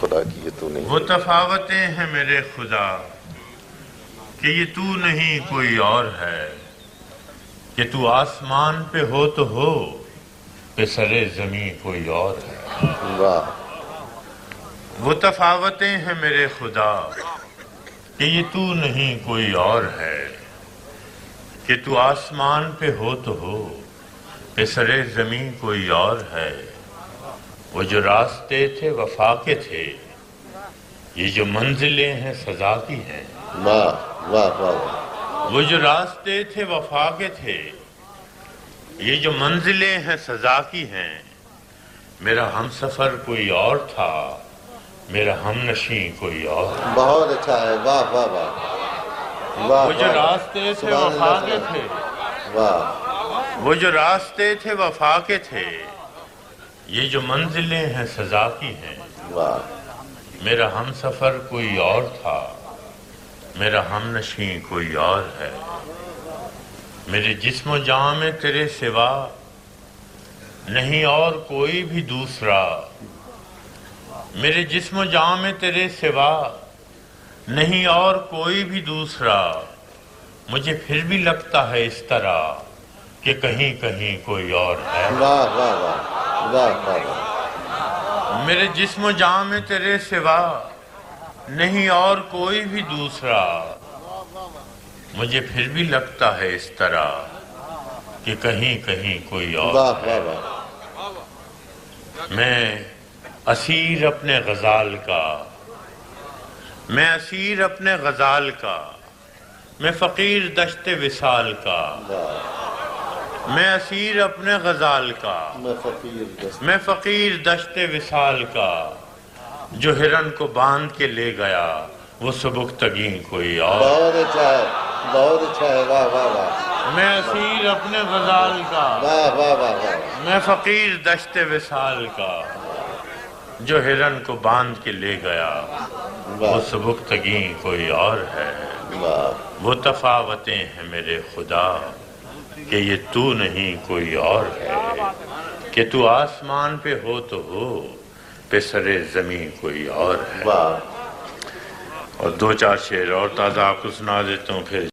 خدا کی یہ تو نہیں وہ تفاوتیں ہیں میرے خدا کہ یہ تو نہیں کوئی اور ہے۔ کہ تو آسمان پہ ہو تو ہو پہ سرے زمین کوئی اور ہے۔ واہ۔ وہ تفاوتیں ہیں میرے خدا کہ یہ تو نہیں کوئی اور ہے۔ کہ تو آسمان پہ ہو تو ہو پہ سرے زمین کوئی اور ہے۔ وہ جو راستے تھے وفا کے تھے۔ یہ جو منزلیں ہیں سزا کی ہیں۔ وہ جو راستے تھے وفا کے تھے۔ یہ جو منزلیں ہیں سزا کی ہیں۔ میرا ہم سفر کوئی اور تھا میرا ہم نشیں کوئی اور۔ بہت اچھا ہے۔ واہ واہ واہ۔ وہ جو۔ راستے تھے وفا کے تھے۔ وہ جو راستے تھے وفا کے تھے۔ یہ جو منزلیں ہیں سزا کی ہیں۔ میرا ہم سفر کوئی اور تھا میرا ہم نشیں کوئی اور ہے۔ میرے جسم و جاں میں تیرے سوا نہیں اور کوئی بھی دوسرا۔ میرے جسم و جاں میں تیرے سوا نہیں اور کوئی بھی دوسرا۔ مجھے پھر بھی لگتا ہے اس طرح کہ کہیں کہیں کوئی اور ہے۔ واہ واہ واہ۔ میرے جسم و جاں میں تیرے سوا نہیں اور کوئی بھی دوسرا۔ مجھے پھر بھی لگتا ہے اس طرح کہ کہیں کہیں کوئی اور واہ میں اسیر اپنے غزال کا۔ میں اسیر اپنے غزال کا۔ میں فقیر دشت وصال کا۔ میں اسیر اپنے غزال کا میں فقیر دست میں فقیر دشت وصال کا جو ہرن کو باندھ کے لے گیا وہ سبک تگین کوئی اور۔ بہت اچھا ہے بہت اچھا ہے واہ واہ واہ۔ میں اسیر اپنے غزال کا واہ واہ واہ میں فقیر دشت وصال کا جو ہرن کو باندھ کے لے گیا وہ سبک تگین کوئی اور ہے۔ وہ تفاوتیں ہیں میرے خدا۔ کہ یہ تو نہیں کوئی اور ہے۔ کہ تو آسمان پہ ہو تو ہو پہ سرے زمین کوئی اور ہے۔ اور دو چار شعر اور تازہ آپ کو سنا دیتا ہوں پھر۔